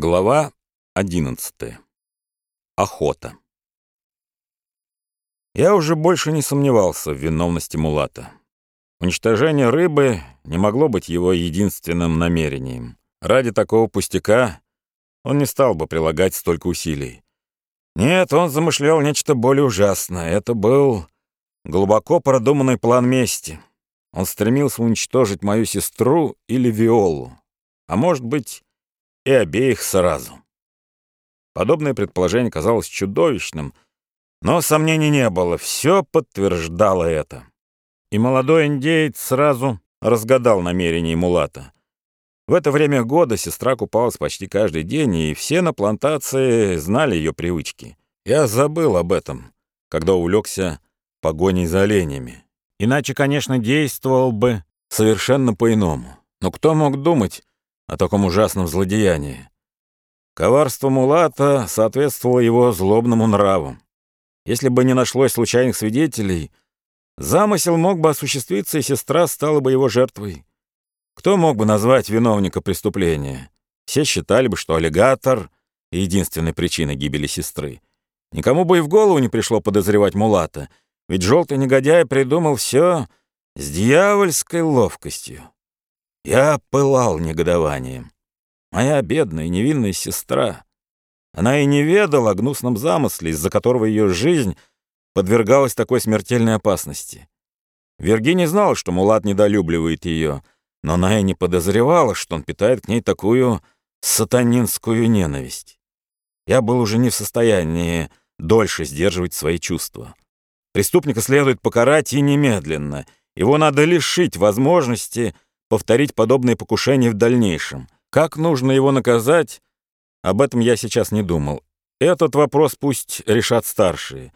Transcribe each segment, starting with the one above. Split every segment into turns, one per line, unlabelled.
Глава 11. Охота. Я уже больше не сомневался в виновности Мулата. Уничтожение рыбы не могло быть его единственным намерением. Ради такого пустяка он не стал бы прилагать столько усилий. Нет, он замышлял нечто более ужасное. Это был глубоко продуманный план мести. Он стремился уничтожить мою сестру или Виолу. А может быть, и обеих сразу. Подобное предположение казалось чудовищным, но сомнений не было, все подтверждало это. И молодой индеец сразу разгадал намерение Мулата. В это время года сестра купалась почти каждый день, и все на плантации знали ее привычки. Я забыл об этом, когда увлекся погоней за оленями. Иначе, конечно, действовал бы совершенно по-иному. Но кто мог думать, о таком ужасном злодеянии. Коварство Мулата соответствовало его злобному нраву. Если бы не нашлось случайных свидетелей, замысел мог бы осуществиться, и сестра стала бы его жертвой. Кто мог бы назвать виновника преступления? Все считали бы, что аллигатор — единственной причиной гибели сестры. Никому бы и в голову не пришло подозревать Мулата, ведь желтый негодяй придумал все с дьявольской ловкостью. Я пылал негодованием. Моя бедная невинная сестра. Она и не ведала о гнусном замысле, из-за которого ее жизнь подвергалась такой смертельной опасности. Виргиния знала, что Мулат недолюбливает ее, но она и не подозревала, что он питает к ней такую сатанинскую ненависть. Я был уже не в состоянии дольше сдерживать свои чувства. Преступника следует покарать и немедленно. Его надо лишить возможности повторить подобные покушения в дальнейшем. Как нужно его наказать, об этом я сейчас не думал. Этот вопрос пусть решат старшие.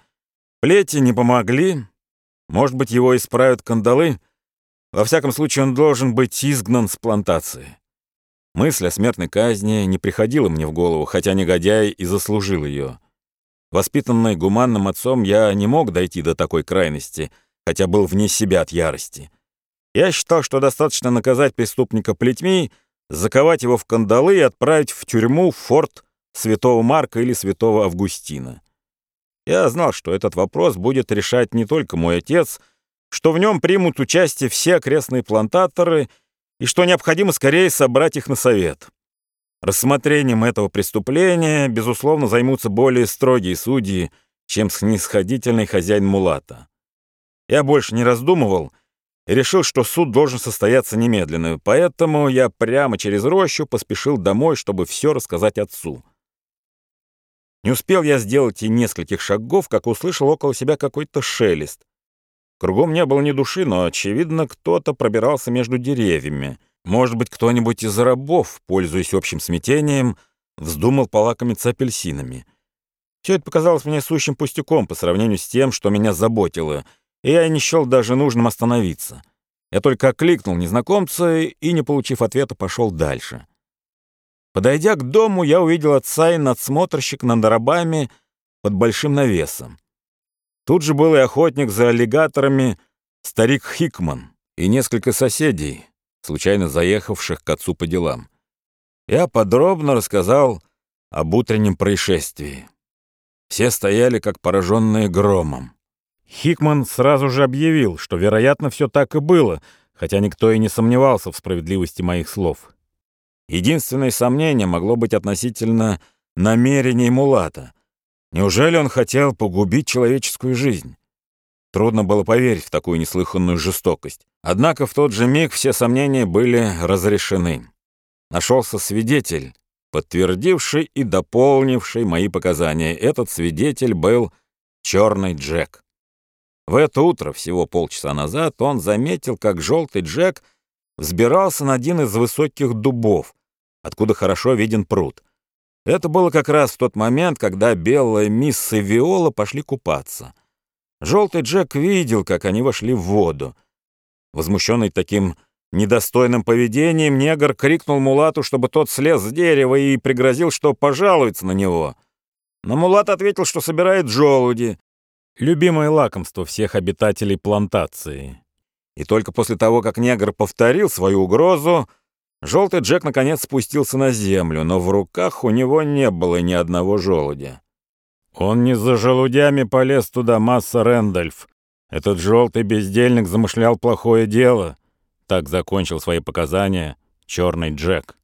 Плети не помогли, может быть, его исправят кандалы. Во всяком случае, он должен быть изгнан с плантации. Мысль о смертной казни не приходила мне в голову, хотя негодяй и заслужил ее. Воспитанный гуманным отцом, я не мог дойти до такой крайности, хотя был вне себя от ярости. Я считал, что достаточно наказать преступника плетьми, заковать его в кандалы и отправить в тюрьму в форт Святого Марка или Святого Августина. Я знал, что этот вопрос будет решать не только мой отец, что в нем примут участие все окрестные плантаторы и что необходимо скорее собрать их на совет. Рассмотрением этого преступления, безусловно, займутся более строгие судьи, чем снисходительный хозяин Мулата. Я больше не раздумывал решил, что суд должен состояться немедленно, поэтому я прямо через рощу поспешил домой, чтобы все рассказать отцу. Не успел я сделать и нескольких шагов, как услышал около себя какой-то шелест. Кругом не было ни души, но, очевидно, кто-то пробирался между деревьями. Может быть, кто-нибудь из рабов, пользуясь общим смятением, вздумал полакомиться апельсинами. Все это показалось мне сущим пустяком по сравнению с тем, что меня заботило — и я не счел даже нужным остановиться. Я только окликнул незнакомца и, не получив ответа, пошел дальше. Подойдя к дому, я увидел отца и надсмотрщик над рабами под большим навесом. Тут же был и охотник за аллигаторами старик Хикман и несколько соседей, случайно заехавших к отцу по делам. Я подробно рассказал об утреннем происшествии. Все стояли, как пораженные громом. Хикман сразу же объявил, что, вероятно, все так и было, хотя никто и не сомневался в справедливости моих слов. Единственное сомнение могло быть относительно намерений Мулата. Неужели он хотел погубить человеческую жизнь? Трудно было поверить в такую неслыханную жестокость. Однако в тот же миг все сомнения были разрешены. Нашелся свидетель, подтвердивший и дополнивший мои показания. Этот свидетель был Черный Джек. В это утро, всего полчаса назад, он заметил, как желтый Джек взбирался на один из высоких дубов, откуда хорошо виден пруд. Это было как раз в тот момент, когда белая мисс и Виола пошли купаться. Желтый Джек видел, как они вошли в воду. Возмущенный таким недостойным поведением, негр крикнул Мулату, чтобы тот слез с дерева и пригрозил, что пожалуется на него. Но Мулат ответил, что собирает желуди, Любимое лакомство всех обитателей плантации. И только после того, как негр повторил свою угрозу, Желтый Джек наконец спустился на землю, но в руках у него не было ни одного желудя. Он не за желудями полез туда, масса Рэндольф. Этот желтый бездельник замышлял плохое дело. Так закончил свои показания черный Джек.